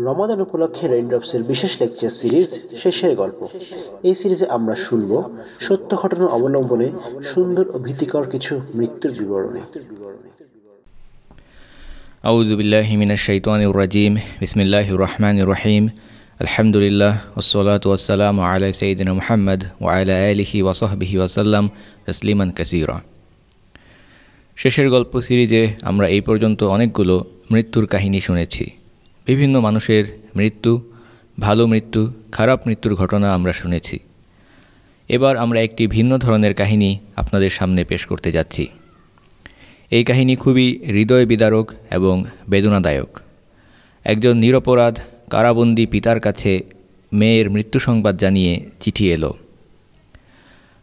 রমাদান উপলক্ষে রেইনড্রপসের বিশেষ lecture series শেষের গল্প এই সিরিজে আমরা শুনব সত্য ঘটনা অবলম্বনে সুন্দর ও ভীতিকর কিছু মৃত্যুর বিবরণী أعوذ بالله من الشيطان الرجيم بسم الله الرحمن الرحيم الحمد لله والصلاة والسلام على سيدنا محمد وعلى آله وصحبه وسلم تسليما كثيرا শেষের গল্প সিরিজে আমরা এই পর্যন্ত অনেকগুলো মৃত্যুর কাহিনী শুনেছি বিভিন্ন মানুষের মৃত্যু, ভালো মৃত্যু, খারাপ মৃত্যুর ঘটনা আমরা শুনেছি। এবার আমরা একটি ভিন্ন ধরনের কাহিনী আপনাদের সামনে পেশ করতে যাচ্ছি। এই কাহিনী খুবই হৃদয় বিদারক এবং বেদনাদায়ক। একজন নিরপরাধ, কারাবন্দী পিতার কাছে মেয়ের মৃত্যু সংবাদ জানিয়ে চিঠি এলো।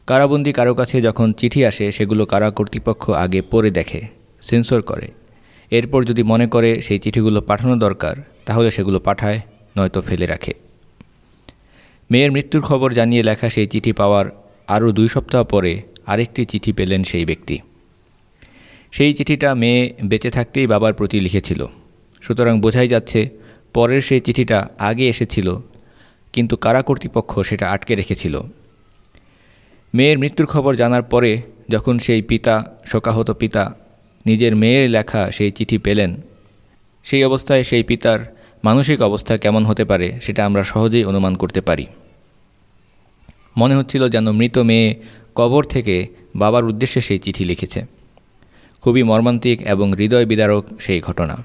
কারাবন্দি কারও কাছে যখন চিঠি আসে, সেগুলো কারা কর্তৃপক্ষ আগে পড়ে দেখে, সেন্সর করে। এরপর যদি মনে করে সেই চিঠিগুলো পাঠানো দরকার, তাহলে সেগুলো পাঠায়, নয়তো ফেলে রাখে। মেয়ের মৃত্যুর খবর জানিয়ে লেখা সেই চিঠি পাওয়ার আরও দুই সপ্তাহ পরে আরেকটি চিঠি পেলেন সেই ব্যক্তি। সেই চিঠিটা মেয়ে বেঁচে থাকতেই বাবার প্রতি লিখেছিল। সুতরাং বোঝাই যাচ্ছে, পরের সেই চিঠিটা আগে এসেছিল, কিন্তু কারা কর্তৃপক্ষ সেটা আটকে রেখেছিল। মেয়ের মৃত্যুর খবর জানার পরে যখন সেই পিতা, শোকাহত পিতা নিজের মেয়ের লেখা সেই চিঠি পেলেন। সেই অবস্থায় সেই পিতার মানসিক অবস্থা কেমন হতে পারে সেটা আমরা সহজেই অনুমান করতে পারি। মনে হচ্ছিল যেন মৃত মেয়ে কবর থেকে বাবার উদ্দেশ্যে সেই চিঠি লিখেছে। খুবই মর্মান্তিক এবং হৃদয় বিদারক সেই ঘটনা।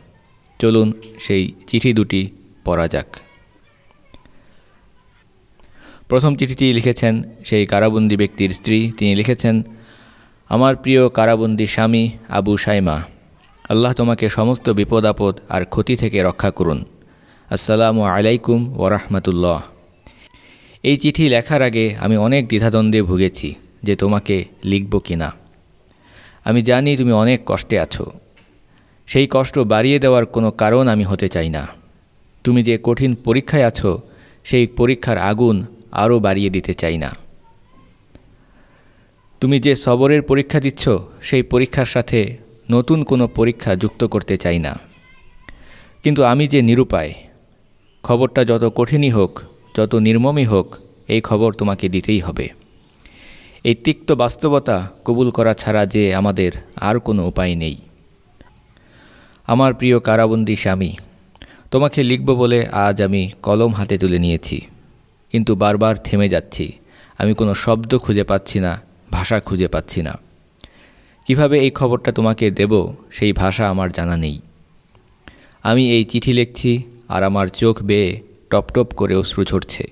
চলুন সেই চিঠি দুটি পড়া যাক। প্রথম চিঠিটি লিখেছেন সেই কারাবন্দী ব্যক্তির স্ত্রী। তিনি লিখেছেন আমার প্রিয় কারাবন্দী স্বামী আবু সাইমা, আল্লাহ তোমাকে সমস্ত বিপদ, আপদ আর ক্ষতি থেকে রক্ষা করুন। আসসালামু আলাইকুম ওরহমতুল্লাহ এই চিঠি লেখার আগে আমি অনেক দ্বিধাদ্বন্দ্বে ভুগেছি যে তোমাকে লিখব কি না আমি জানি তুমি অনেক কষ্টে আছো। সেই কষ্ট বাড়িয়ে দেওয়ার কোনো কারণ আমি হতে চাই না। তুমি যে কঠিন পরীক্ষায় আছো, সেই পরীক্ষার আগুন আরও বাড়িয়ে দিতে চাই না। তুমি যে সবরের পরীক্ষা দিচ্ছ, সেই পরীক্ষার সাথে নতুন কোনো পরীক্ষা যুক্ত করতে চাই না। কিন্তু আমি যে নিরুপায়, খবরটা যত কঠিনই হোক, যত নির্মমই হোক, এই খবর তোমাকে দিতেই হবে। এই তিক্ত বাস্তবতা কবুল করা ছাড়া যে আমাদের আর কোনো উপায় নেই। আমার প্রিয় কারাবন্দী স্বামী, তোমাকে লিখব বলে আজ আমি কলম হাতে তুলে নিয়েছি, কিন্তু বারবার থেমে যাচ্ছি। আমি কোনো শব্দ খুঁজে পাচ্ছি না ভাষা খুঁজে পাচ্ছি না। কীভাবে এই খবরটা তোমাকে দেব, সেই ভাষা আমার জানা নেই। আমি এই চিঠি লিখছি আর আমার চোখ বেয়ে টপ টপ করে অশ্রু ঝরছে।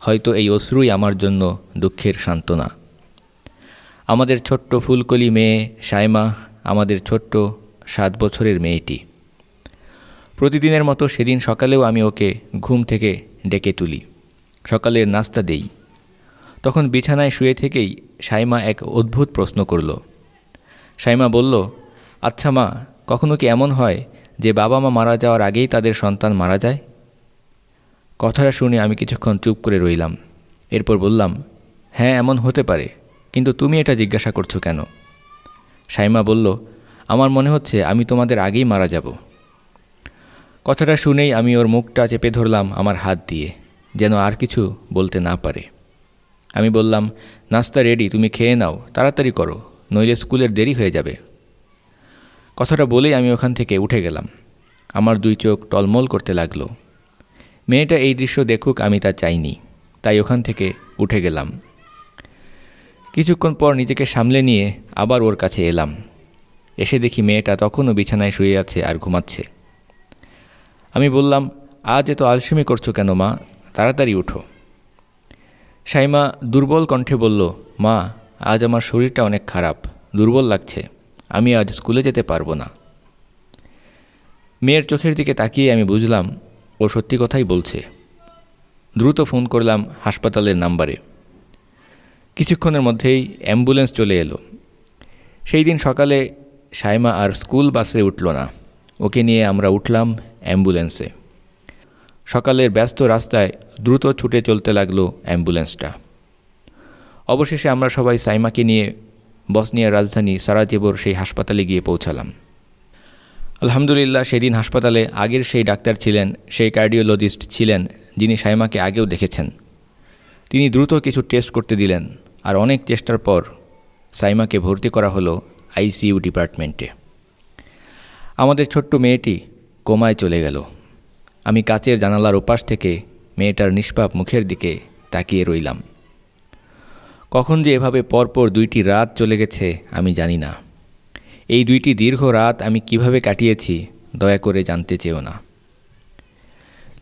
হয়তো এই অশ্রুই আমার জন্য দুঃখের সান্ত্বনা। আমাদের ছোট্ট ফুলকলি মেয়ে সাইমা, আমাদের ছোট্ট সাত বছরের মেয়েটি। প্রতিদিনের মতো সেদিন সকালেও আমি ওকে ঘুম থেকে ডেকে তুলি। সকালের নাস্তা দেই। তখন বিছানায় শুয়ে থেকেই সাইমা এক অদ্ভুত প্রশ্ন করল। সাইমা বলল আচ্ছা মা, কখনো কি এমন হয় যে বাবা মা মারা যাওয়ার আগেই তাদের সন্তান মারা যায়? কথাটা শুনে আমি কিছুক্ষণ চুপ করে রইলাম। এরপর বললাম হ্যাঁ এমন হতে পারে, কিন্তু তুমি এটা জিজ্ঞাসা করছ কেন? সাইমা বলল, আমার মনে হচ্ছে আমি তোমাদের আগেই মারা যাব। কথাটা শুনেই আমি ওর মুখটা চেপে ধরলাম আমার হাত দিয়ে, যেন আর কিছু বলতে না পারে। আমি বললাম, নাস্তা রেডি তুমি খেয়ে নাও, তাড়াতাড়ি করো, নইলে স্কুলের দেরি হয়ে যাবে। কথাটা বলেই আমি ওখান থেকে উঠে গেলাম। আমার দুই চোখ টলমল করতে লাগল। মেয়েটা এই দৃশ্য দেখুক আমি তা চাইনি, তাই ওখান থেকে উঠে গেলাম। কিছুক্ষণ পর নিজেকে সামলে নিয়ে আবার ওর কাছে এলাম। এসে দেখি মেয়েটা তখনও বিছানায় শুয়ে আছে আর ঘুমাচ্ছে। আমি বললাম, আজ এত আলসেমি করছ কেন মা? তাড়াতাড়ি উঠো। সাইমা দুর্বল কণ্ঠে বলল, মা, আজ আমার শরীরটা অনেক খারাপ। দুর্বল লাগছে। আমি আজ স্কুলে যেতে পারব না। মেয়ের চোখের দিকে তাকিয়ে আমি বুঝলাম, ও সত্যি কথাই বলছে। দ্রুত ফোন করলাম হাসপাতালের নাম্বারে। কিছুক্ষণের মধ্যেই অ্যাম্বুলেন্স চলে এলো। সেই দিন সকালে সাইমা আর স্কুল বাসে উঠল না। ওকে নিয়ে আমরা উঠলাম অ্যাম্বুলেন্সে। সকালের ব্যস্ত রাস্তায় দ্রুত ছুটে চলতে লাগল অ্যাম্বুলেন্সটা। অবশেষে আমরা সবাই সাইমাকে নিয়ে বসনিয়ার রাজধানী সারাজেবোর সেই হাসপাতালে গিয়ে পৌঁছালাম। আলহামদুলিল্লাহ, সেদিন হাসপাতালে আগের সেই ডাক্তার ছিলেন, সেই কার্ডিওলজিস্ট ছিলেন, যিনি সাইমাকে আগেও দেখেছেন। তিনি দ্রুত কিছু টেস্ট করতে দিলেন আর অনেক চেষ্টার পর সাইমাকে ভর্তি করা হলো আইসিইউ ডিপার্টমেন্টে। আমাদের ছোট্ট মেয়েটি কোমায় চলে গেল। আমি কাচের জানালার ওপাশ থেকে মেয়েটার নিষ্পাপ মুখের দিকে তাকিয়ে রইলাম। কখন যে এভাবে পরপর দুইটি রাত চলে গেছে, আমি জানি না। এই দুইটি দীর্ঘ রাত আমি কীভাবে কাটিয়েছি, দয়া করে জানতে চেও না।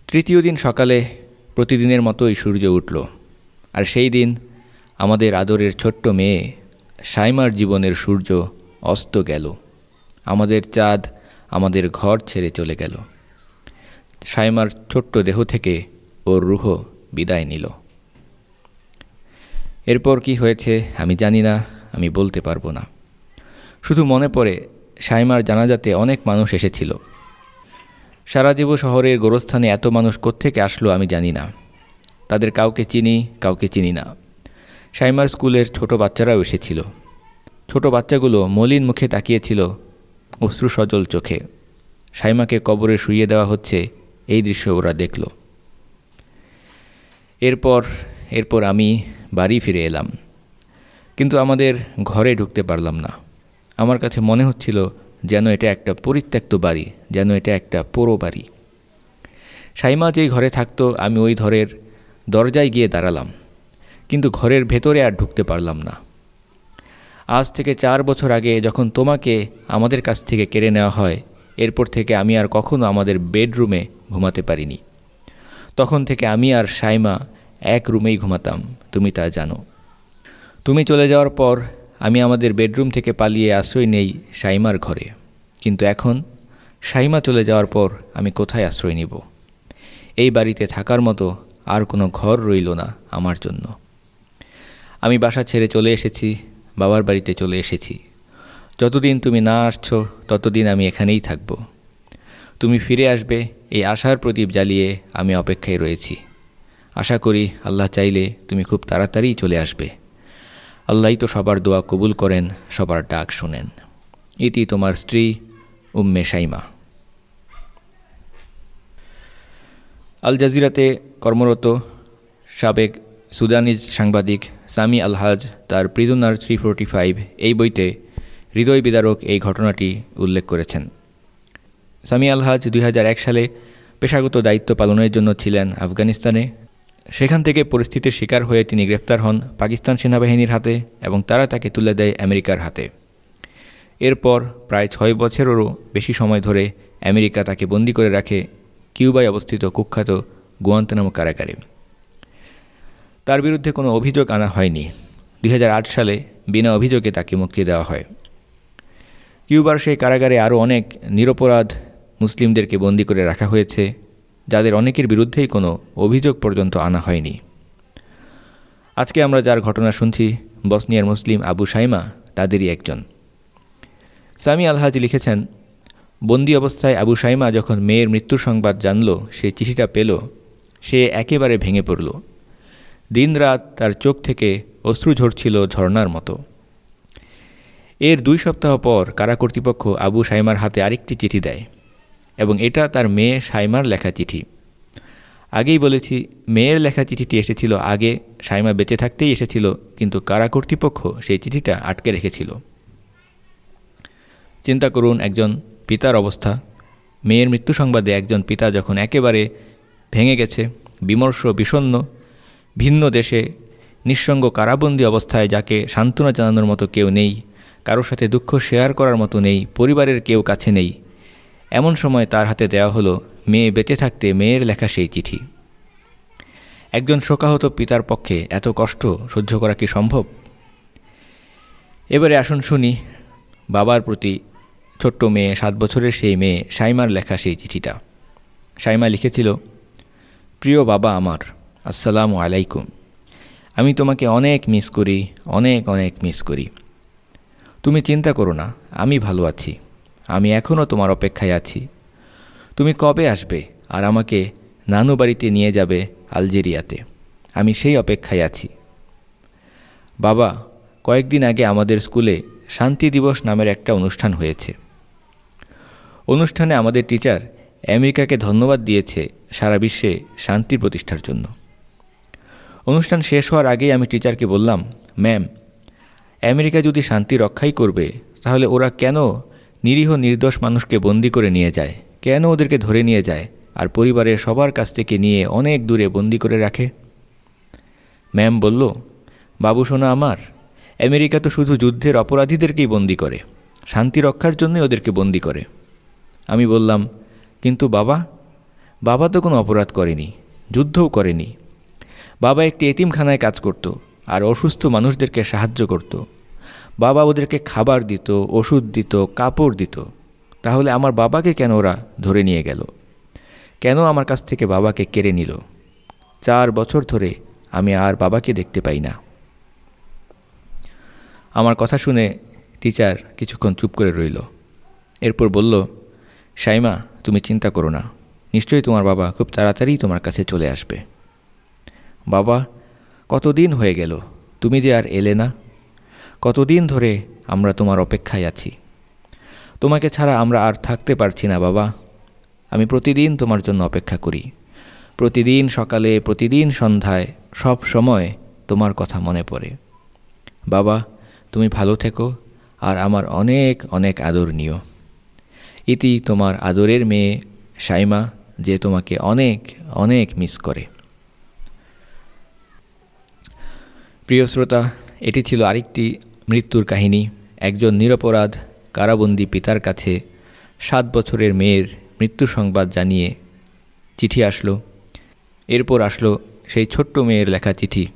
তৃতীয় দিন সকালে প্রতিদিনের মতোই সূর্য উঠল, আর সেই দিন আমাদের আদরের ছোট্ট মেয়ে সাইমার জীবনের সূর্য অস্ত গেল। আমাদের চাঁদ আমাদের ঘর ছেড়ে চলে গেল। সাইমার ছোট্ট দেহ থেকে ওর রুহ বিদায় নিল। এরপর কি হয়েছে আমি জানি না, আমি বলতে পারব না। শুধু মনে পড়ে, সাইমার জানাজাতে অনেক মানুষ এসেছিল। সারাজীব শহরের গোরস্থানে এত মানুষ কোত্থেকে আসলো আমি জানি না। তাদের কাউকে চিনি কাউকে চিনি না। সাইমার স্কুলের ছোট বাচ্চারাও এসেছিল। ছোট বাচ্চাগুলো মলিন মুখে তাকিয়েছিল অশ্রু সজল চোখে। সাইমাকে কবরে শুইয়ে দেওয়া হচ্ছে, এই দৃশ্য ওরা দেখল। এরপর এরপর আমি বাড়ি ফিরে এলাম। কিন্তু আমাদের ঘরে ঢুকতে পারলাম না। আমার কাছে মনে হচ্ছিল যেন এটা একটা পরিত্যক্ত বাড়ি, যেন এটা একটা পোড়ো বাড়ি। সাইমা যেই ঘরে থাকতো, আমি ওই ঘরের দরজায় গিয়ে দাঁড়ালাম। কিন্তু ঘরের ভেতরে আর ঢুকতে পারলাম না। আজ থেকে চার বছর আগে যখন তোমাকে আমাদের কাছ থেকে কেড়ে নেওয়া হয়, এরপর থেকে আমি আর কখনো আমাদের বেডরুমে ঘুমাতে পারিনি। তখন থেকে আমি আর সাইমা এক রুমেই ঘুমাতাম, তুমি তা জানো। তুমি চলে যাওয়ার পর আমি আমাদের বেডরুম থেকে পালিয়ে আশ্রয় নেই সাইমার ঘরে। কিন্তু এখন সাইমা চলে যাওয়ার পর আমি কোথায় আশ্রয় নিব? এই বাড়িতে থাকার মতো আর কোনো ঘর রইল না আমার জন্য। আমি বাসা ছেড়ে চলে এসেছি, বাবার বাড়িতে চলে এসেছি। যতদিন তুমি না আসছো, ততদিন আমি এখানেই থাকব। তুমি ফিরে আসবে, এই আশার প্রদীপ জ্বালিয়ে আমি অপেক্ষায় রয়েছি। আশা করি আল্লাহ চাইলে তুমি খুব তাড়াতাড়ি চলে আসবে। আল্লাহই তো সবার দোয়া কবুল করেন, সবার ডাক শোনেন। ইতি তোমার স্ত্রী, উম্মে সাইমা আল জাজিরাতে কর্মরত সাবেক সুদানিজ সাংবাদিক সামি আলহাজ তার প্রিজনার থ্রি ফোরটি ফাইভ এই বইতে হৃদয় বিদারক এই ঘটনাটি উল্লেখ করেছেন। সামি আলহাজ দুই হাজার এক সালে পেশাগত দায়িত্ব পালনের জন্য ছিলেন আফগানিস্তানে। সেখান থেকে পরিস্থিতির শিকার হয়ে তিনি গ্রেপ্তার হন পাকিস্তান সেনাবাহিনীর হাতে এবং তারা তাকে তুলে দেয় আমেরিকার হাতে। এরপর প্রায় ছয় বছরেরও বেশি সময় ধরে আমেরিকা তাকে বন্দি করে রাখে কিউবায় অবস্থিত কুখ্যাত গুয়ান্তানামো কারাগারে। তার বিরুদ্ধে কোনো অভিযোগ আনা হয়নি। দুই হাজার আট সালে বিনা অভিযোগে তাকে মুক্তি দেওয়া হয়। কিউবার সেই কারাগারে আরও অনেক নিরপরাধ মুসলিমদেরকে বন্দি করে রাখা হয়েছে, যাদের অনেকের বিরুদ্ধেই কোনো অভিযোগ পর্যন্ত আনা হয়নি। আজকে আমরা যার ঘটনা শুনছি, বসনিয়ার মুসলিম আবু সাইমা, তাদেরই একজন। সামি আলহাজ লিখেছেন, বন্দি অবস্থায় আবু সাইমা যখন মেয়ের মৃত্যুর সংবাদ জানল, সে চিঠিটা পেল, সে একেবারে ভেঙে পড়ল। দিনরাত তার চোখ থেকে অশ্রু ঝরছিল ঝর্নার মতো। এর দুই সপ্তাহ পর কারা কর্তৃপক্ষ আবু সাইমার হাতে আরেকটি চিঠি দেয়। এবং এটা তার মেয়ে সাইমার লেখা চিঠি। আগেই বলেছি, মেয়ের লেখা চিঠিটি এসেছিল আগে, সাইমা বেঁচে থাকতেই এসেছিল, কিন্তু কারা কর্তৃপক্ষ সেই চিঠিটা আটকে রেখেছিল? চিন্তা করুন একজন পিতার অবস্থা। মেয়ের মৃত্যু সংবাদে একজন পিতা যখন একেবারে ভেঙে গেছে, বিমর্ষ বিষণ্ন ভিন্ন দেশে, নিঃসঙ্গ কারাবন্দী অবস্থায় যাকে সান্ত্বনা জানানোর মতো কেউ নেই, কারোর সাথে দুঃখ শেয়ার করার মতো নেই, পরিবারের কেউ কাছে নেই এমন সময় তার হাতে দেওয়া হলো, মেয়ে বেঁচে থাকতে মেয়ের লেখা সেই চিঠি। একজন শোকাহত পিতার পক্ষে এত কষ্ট সহ্য করা কি সম্ভব? এবারে আসুন শুনি, বাবার প্রতি ছোট্ট মেয়ে, সাত বছরের সেই মেয়ে, সাইমার লেখা সেই চিঠিটা। সাইমা লিখেছিল, প্রিয় বাবা আমার, আসসালামু আলাইকুম। আমি তোমাকে অনেক মিস করি, অনেক অনেক মিস করি। তুমি চিন্তা করো না, আমি ভালো আছি। আমি এখনও তোমার অপেক্ষায় আছি। তুমি কবে আসবে আর আমাকে নানু বাড়িতে নিয়ে যাবে আলজেরিয়াতে? আমি সেই অপেক্ষায় আছি। বাবা, কয়েকদিন আগে আমাদের স্কুলে শান্তি দিবস নামের একটা অনুষ্ঠান হয়েছে। অনুষ্ঠানে আমাদের টিচার আমেরিকাকে ধন্যবাদ দিয়েছে সারা বিশ্বে শান্তি প্রতিষ্ঠার জন্য। অনুষ্ঠান শেষ হওয়ার আগেই আমি টিচারকে বললাম, ম্যাম, আমেরিকা যদি শান্তি রক্ষাই করবে, তাহলে ওরা কেন নিরীহ নির্দোষ মানুষকে বন্দি করে নিয়ে যায়। কেন ওদেরকে ধরে নিয়ে যায় আর পরিবারের সবার কাছ থেকে নিয়ে অনেক দূরে বন্দি করে রাখে? ম্যাম বলল, বাবু সোনা আমার, আমেরিকা তো শুধু যুদ্ধের অপরাধীদেরকেই বন্দি করে, শান্তি রক্ষার জন্যই ওদেরকে বন্দি করে। আমি বললাম, কিন্তু বাবা বাবা তো কোনো অপরাধ করেনি, যুদ্ধও করেনি। বাবা একটি এতিমখানায় কাজ করত আর অসুস্থ মানুষদেরকে সাহায্য করত। বাবা ওদেরকে খাবার দিত, ওষুধ দিত, কাপড় দিত। তাহলে আমার বাবাকে কেন ওরা ধরে নিয়ে গেল? কেন আমার কাছ থেকে বাবাকে কেড়ে নিল? চার বছর ধরে আমি আর বাবাকে দেখতে পাই না। আমার কথা শুনে টিচার কিছুক্ষণ চুপ করে রইল। এরপর বলল, সাইমা, তুমি চিন্তা করো না। নিশ্চয়ই তোমার বাবা খুব তাড়াতাড়ি তোমার কাছে চলে আসবে। বাবা, কতদিন হয়ে গেল? তুমি যে আর এলে না? কতদিন ধরে আমরা তোমার অপেক্ষায় আছি? তোমাকে ছাড়া আমরা আর থাকতে পারছি না, বাবা। আমি প্রতিদিন তোমার জন্য অপেক্ষা করি। প্রতিদিন সকালে, প্রতিদিন সন্ধ্যায়, সব সময় তোমার কথা মনে পড়ে। বাবা, তুমি ভালো থেকো আর আমার অনেক অনেক আদর নিও। ইতি তোমার আদরের মেয়ে সাইমা যে তোমাকে অনেক অনেক মিস করে। প্রিয় শ্রোতা, এটি ছিল আরেকটি মৃত্যুর কাহিনী, একজন নিরপরাধ কারাবন্দী পিতার কাছে সাত বছরের মেয়ের মৃত্যু সংবাদ জানিয়ে চিঠি আসলো। এরপর আসলো সেই ছোট্ট মেয়ের লেখা চিঠি।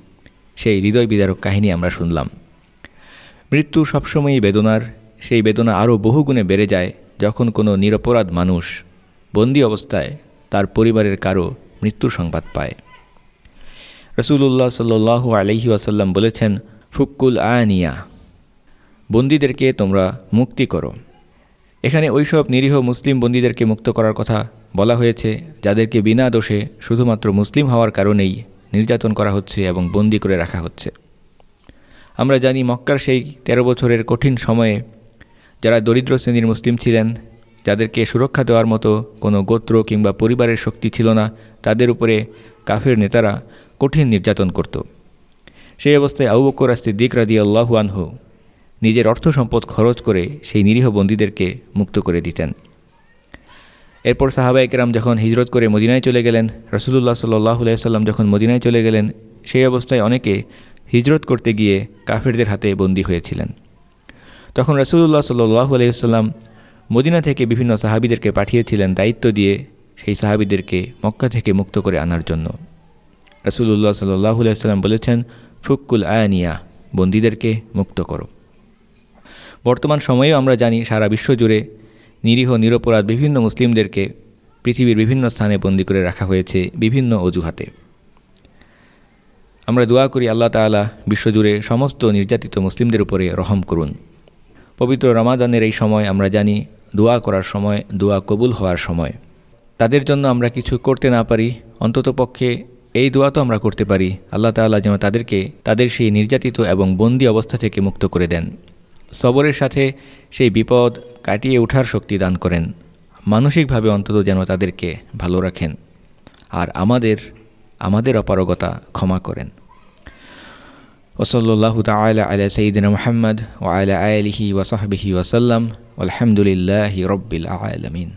সেই হৃদয় বিদারক কাহিনী আমরা শুনলাম। মৃত্যু সবসময়ই বেদনার, সেই বেদনা আরও বহুগুণে বেড়ে যায় যখন কোনো নিরপরাধ মানুষ বন্দি অবস্থায় তার পরিবারের কারও মৃত্যুর সংবাদ পায়। রসুল্লাহ সাল্লু আলহি ওয়াসাল্লাম বলেছেন, ফুক্কুল আয়ানিয়া বন্দীদেরকে তোমরা মুক্তি করো। এখানে ওইসব নিরীহ মুসলিম বন্দীদেরকে মুক্ত করার কথা বলা হয়েছে, যাদেরকে বিনা দোষে শুধুমাত্র মুসলিম হওয়ার কারণেই নির্যাতন করা হচ্ছে এবং বন্দি করে রাখা হচ্ছে। আমরা জানি মক্কার সেই তেরো বছরের কঠিন সময়ে যারা দরিদ্র শ্রেণির মুসলিম ছিলেন, যাদেরকে সুরক্ষা দেওয়ার মতো কোনো গোত্র কিংবা পরিবারের শক্তি ছিল না, তাদের উপরে কাফের নেতারা কঠিন নির্যাতন করত। সেই অবস্থায় আবু বকর সিদ্দিক রাদি আল্লাহু আনহু নিজের অর্থ সম্পদ খরচ করে সেই নিরীহ বন্দীদেরকে মুক্ত করে দিতেন। এরপর সাহাবা একরাম যখন হিজরত করে মদিনায় চলে গেলেন রসুল্লাহ সাল্লাহ সাল্লাম যখন মদিনায় চলে গেলেন, সেই অবস্থায় অনেকে হিজরত করতে গিয়ে কাফেরদের হাতে বন্দী হয়েছিলেন। তখন রসুল্লাহ সাল্লাহ আলাইসাল্লাম মদিনা থেকে বিভিন্ন সাহাবিদেরকে পাঠিয়েছিলেন দায়িত্ব দিয়ে সেই সাহাবিদেরকে মক্কা থেকে মুক্ত করে আনার জন্য। রসুল্লাহ সাল্লাহ সাল্লাম বলেছেন, ফুক্কুল আয়ানিয়া, বন্দীদেরকে মুক্ত করো। বর্তমান সময়েও আমরা জানি সারা বিশ্ব জুড়ে নিরীহ, নিরপরাধ বিভিন্ন মুসলিমদেরকে পৃথিবীর বিভিন্ন স্থানে বন্দী করে রাখা হয়েছে বিভিন্ন অজুহাতে। আমরা দোয়া করি আল্লাহ তালা বিশ্বজুড়ে সমস্ত নির্যাতিত মুসলিমদের উপরে রহম করুন। পবিত্র রমাদানের এই সময় আমরা জানি দোয়া করার সময়, দোয়া কবুল হওয়ার সময়। তাদের জন্য আমরা কিছু করতে না পারি, অন্তত পক্ষে এই দোয়া তো আমরা করতে পারি। আল্লাহ তাল্লাহ যেন তাদেরকে, তাদের সেই নির্যাতিত এবং বন্দি অবস্থা থেকে মুক্ত করে দেন। সবরের সাথে সেই বিপদ কাটিয়ে ওঠার শক্তি দান করেন। মানসিকভাবে অন্তত যেন তাদেরকে ভালো রাখেন আর আমাদের আমাদের অপারগতা ক্ষমা করেন। ওসল্লাহ তালা আলা সঈদিন মোহাম্মদ ও আলা আলহি ওয়াসাহবিহি ওয়াসাল্লাম আলহামদুলিল্লাহ রব্বিল আলমিন।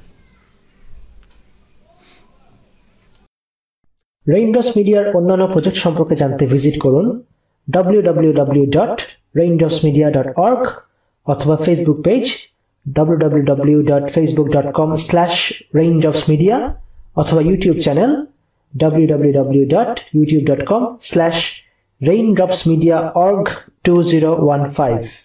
রেইনড্রপস মিডিয়ার অন্যান্য প্রজেক্ট সম্পর্কে জানতে ভিজিট করুন। www.raindropsmedia.org অথবা Facebook page www.facebook.com slash raindropsmedia অথবা ইউটিউব চ্যানেল www.youtube.com/raindropsmediaorg2015